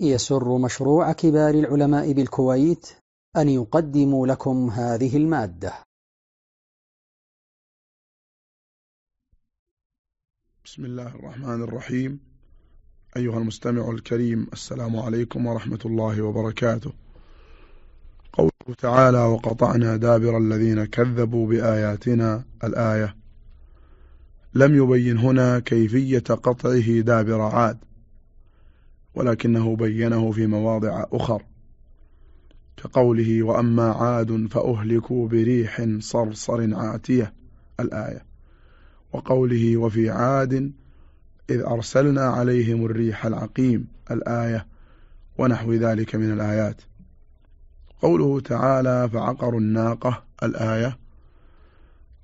يسر مشروع كبار العلماء بالكويت أن يقدم لكم هذه المادة. بسم الله الرحمن الرحيم. أيها المستمع الكريم السلام عليكم ورحمة الله وبركاته. قوله تعالى وقطعنا دابر الذين كذبوا بآياتنا الآية لم يبين هنا كيفية قطعه دابر عاد. ولكنه بينه في مواضع أخر كقوله وأما عاد فأهلكوا بريح صرصر عاتية الآية وقوله وفي عاد إذ أرسلنا عليهم الريح العقيم الآية ونحو ذلك من الآيات قوله تعالى فعقروا الناقة الآية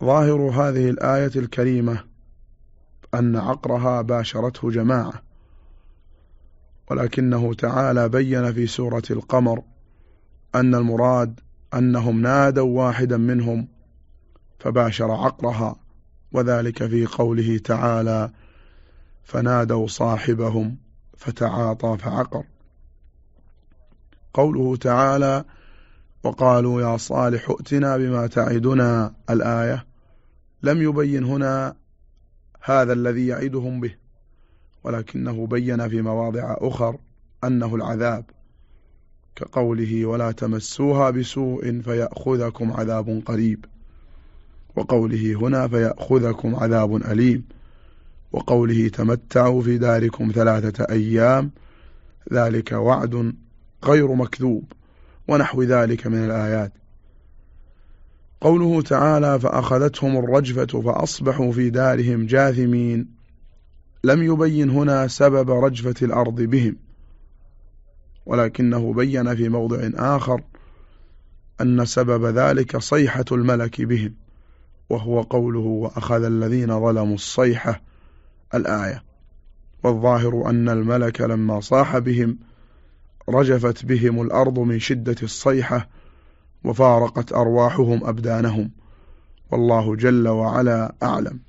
ظاهر هذه الآية الكريمة أن عقرها باشرته جماعة ولكنه تعالى بين في سورة القمر أن المراد أنهم نادوا واحدا منهم فباشر عقرها وذلك في قوله تعالى فنادوا صاحبهم فتعاطى فعقر قوله تعالى وقالوا يا صالح ائتنا بما تعدنا الآية لم يبين هنا هذا الذي يعدهم به. ولكنه بين في مواضع أخر أنه العذاب كقوله ولا تمسوها بسوء فيأخذكم عذاب قريب وقوله هنا فيأخذكم عذاب أليم وقوله تمتعوا في داركم ثلاثة أيام ذلك وعد غير مكذوب ونحو ذلك من الآيات. قوله تعالى فأخذتهم الرجفة فأصبحوا في دارهم جاثمين لم يبين هنا سبب رجفة الأرض بهم ولكنه بين في موضع آخر أن سبب ذلك صيحة الملك بهم وهو قوله وأخذ الذين ظلموا الصيحة الآية والظاهر أن الملك لما صاح بهم رجفت بهم الأرض من شدة الصيحة وفارقت أرواحهم أبدانهم والله جل وعلا أعلم.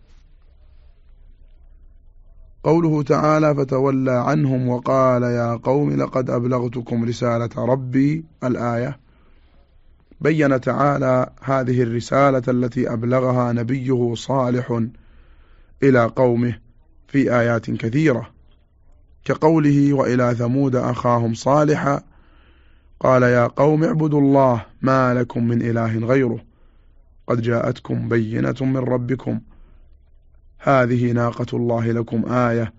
قوله تعالى فتولى عنهم وقال يا قوم لقد أبلغتكم رسالة ربي الآية بين تعالى هذه الرسالة التي أبلغها نبيه صالح إلى قومه في آيات كثيرة كقوله وإلى ثمود أخاهم صالحا قال يا قوم اعبدوا الله ما لكم من إله غيره قد جاءتكم بينة من ربكم هذه ناقة الله لكم آية.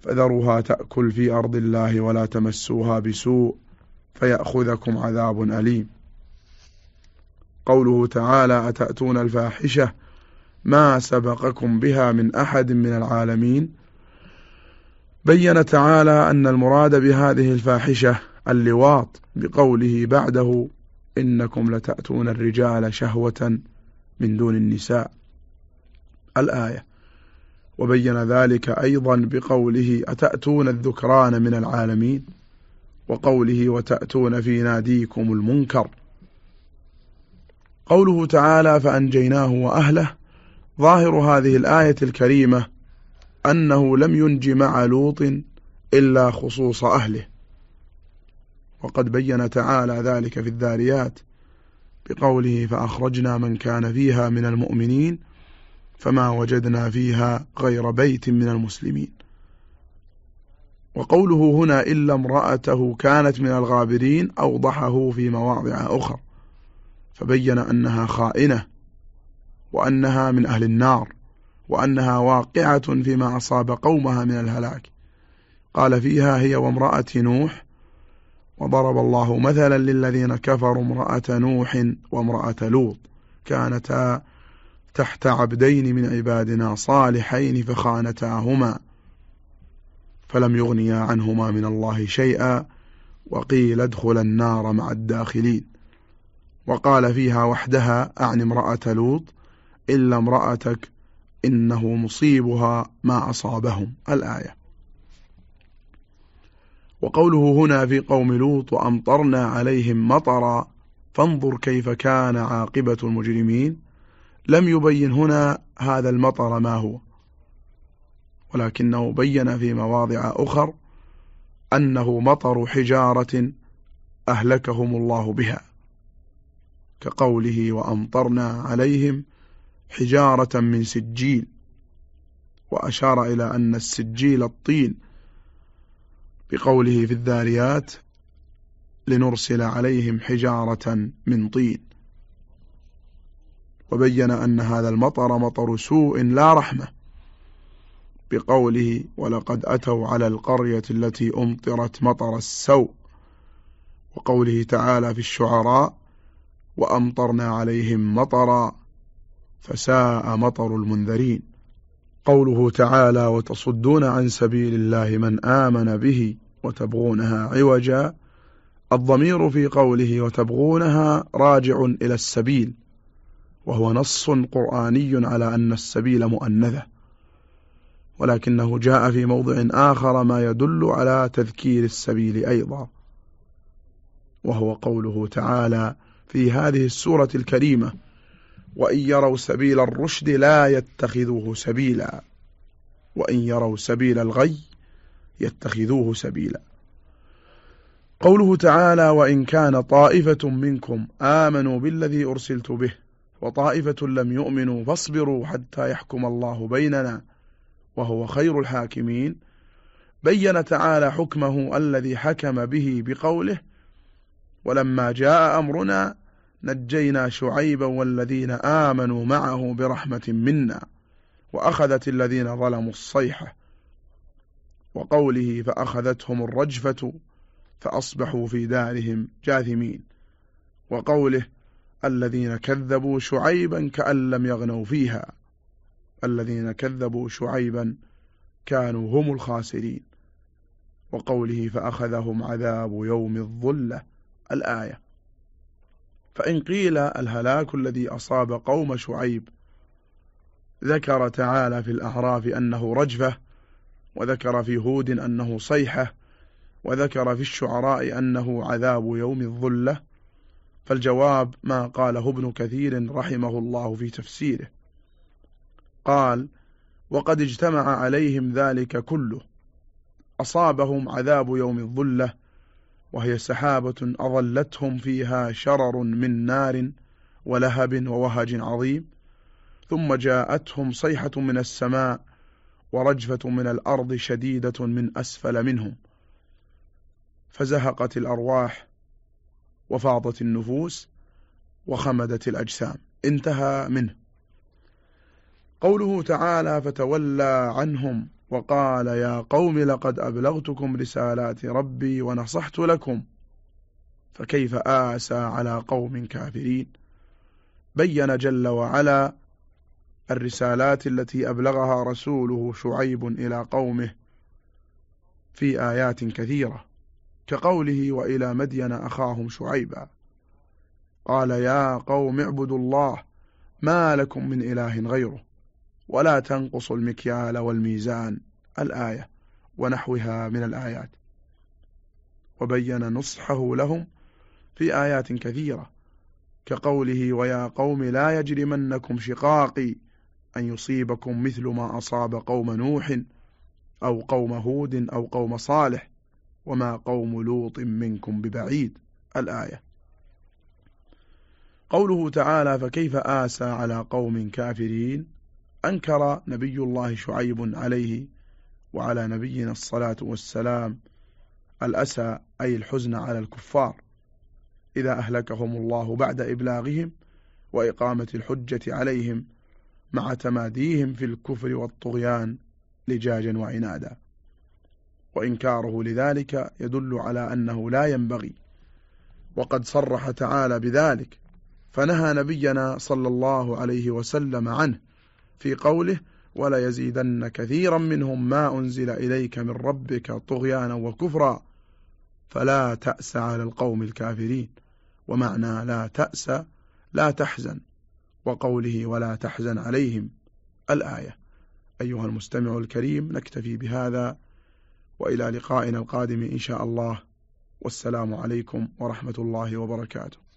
فذروها تأكل في أرض الله ولا تمسوها بسوء فيأخذكم عذاب أليم. قوله تعالى أتأتون الفاحشة ما سبقكم بها من أحد من العالمين؟ بين تعالى أن المراد بهذه الفاحشة اللواط بقوله بعده إنكم لتأتون الرجال شهوة من دون النساء. الآية. وبين ذلك أيضا بقوله أتأتون الذكران من العالمين؟ وقوله وتأتون في ناديكم المنكر. قوله تعالى فأنجيناه وأهله ظاهر هذه الآية الكريمة أنه لم ينج مع لوط إلا خصوص أهله. وقد بين تعالى ذلك في الذاريات بقوله فأخرجنا من كان فيها من المؤمنين فما وجدنا فيها غير بيت من المسلمين. وقوله هنا إلا امرأته كانت من الغابرين أوضحه في مواضع أخرى فبين أنها خائنة وأنها من أهل النار وأنها واقعة فيما أصاب قومها من الهلاك. قال فيها هي وامرأة نوح وضرب الله مثلا للذين كفروا امرأة نوح وامرأة لوط كانتا تحت عبدين من عبادنا صالحين فخانتاهما فلم يغنيا عنهما من الله شيئا وقيل ادخل النار مع الداخلين. وقال فيها وحدها أعني امرأة لوط إلا امرأتك إنه مصيبها ما أصابهم. الآية. وقوله هنا في قوم لوط وأمطرنا عليهم مطرا فانظر كيف كان عاقبة المجرمين. لم يبين هنا هذا المطر ما هو ولكنه بين في مواضع أخر أنه مطر حجارة أهلكهم الله بها كقوله وأمطرنا عليهم حجارة من سجيل وأشار إلى أن السجيل الطين بقوله في الذاريات لنرسل عليهم حجارة من طين. وبين أن هذا المطر مطر سوء لا رحمة بقوله ولقد أتوا على القرية التي أمطرت مطر السوء وقوله تعالى في الشعراء وأمطرنا عليهم مطرا فساء مطر المنذرين قوله تعالى وتصدون عن سبيل الله من آمن به وتبغونها عوجا الضمير في قوله وتبغونها راجع إلى السبيل وهو نص قرآني على أن السبيل مؤنثة ولكنه جاء في موضع آخر ما يدل على تذكير السبيل أيضا وهو قوله تعالى في هذه السورة الكريمة وإن يروا سبيل الرشد لا يتخذوه سبيلا وإن يروا سبيل الغي يتخذوه سبيلا. قوله تعالى وإن كان طائفة منكم آمنوا بالذي أرسلت به وطائفة لم يؤمنوا فاصبروا حتى يحكم الله بيننا وهو خير الحاكمين. بين تعالى حكمه الذي حكم به بقوله ولما جاء أمرنا نجينا شعيبا والذين آمنوا معه برحمة منا وأخذت الذين ظلموا الصيحة وقوله فأخذتهم الرجفة فأصبحوا في دارهم جاثمين وقوله الذين كذبوا شعيبا كأن لم يغنوا فيها. الذين كذبوا شعيبا كانوا هم الخاسرين. وقوله فأخذهم عذاب يوم الظلة الآية. فإن قيل الهلاك الذي أصاب قوم شعيب ذكر تعالى في الأعراف أنه رجفة وذكر في هود أنه صيحة وذكر في الشعراء أنه عذاب يوم الظلة. فالجواب ما قاله ابن كثير رحمه الله في تفسيره. قال وقد اجتمع عليهم ذلك كله أصابهم عذاب يوم الظلة وهي سحابة أظلتهم فيها شرر من نار ولهب ووهج عظيم ثم جاءتهم صيحة من السماء ورجفة من الأرض شديدة من أسفل منهم فزهقت الأرواح وفاضت النفوس وخمدت الأجسام. انتهى منه. قوله تعالى فتولى عنهم وقال يا قوم لقد أبلغتكم رسالات ربي ونصحت لكم. فكيف آسى على قوم كافرين؟ بين جل وعلا الرسالات التي أبلغها رسوله شعيب إلى قومه في آيات كثيرة. كقوله وإلى مدين أخاهم شعيبا. قال يا قوم اعبدوا الله ما لكم من إله غيره ولا تنقصوا المكيال والميزان الآية ونحوها من الآيات. وبين نصحه لهم في آيات كثيرة كقوله ويا قوم لا يجرمنكم شقاقي أن يصيبكم مثل ما أصاب قوم نوح أو قوم هود أو قوم صالح. وما قوم لوط منكم ببعيد. الآية. قوله تعالى فكيف آسى على قوم كافرين؟ أنكر نبي الله شعيب عليه وعلى نبينا الصلاة والسلام الأسى أي الحزن على الكفار إذا أهلكهم الله بعد إبلاغهم وإقامة الحجة عليهم مع تماديهم في الكفر والطغيان لجاجا وعنادا. وإنكاره لذلك يدل على أنه لا ينبغي. وقد صرح تعالى بذلك فنهى نبينا صلى الله عليه وسلم عنه في قوله ولا يزيدن كثيرا منهم ما أنزل إليك من ربك طغيانا وكفرا فلا تأس على القوم الكافرين ومعنى لا تأس لا تحزن وقوله ولا تحزن عليهم الآية. أيها المستمع الكريم نكتفي بهذا وإلى لقائنا القادم إن شاء الله. والسلام عليكم ورحمة الله وبركاته.